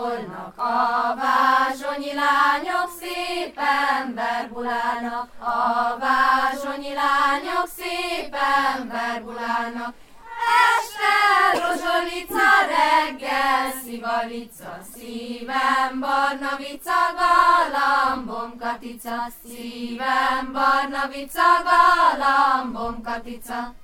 Szólnak a vázsonyi lányok, szép ember a vázsonyi lányok, szép ember bulálnak. Este rozsolica, reggel szivalica, szívem barna vica, galambom katica, szívem barna vica, galambom katica.